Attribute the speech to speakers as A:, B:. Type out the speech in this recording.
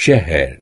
A: شهر.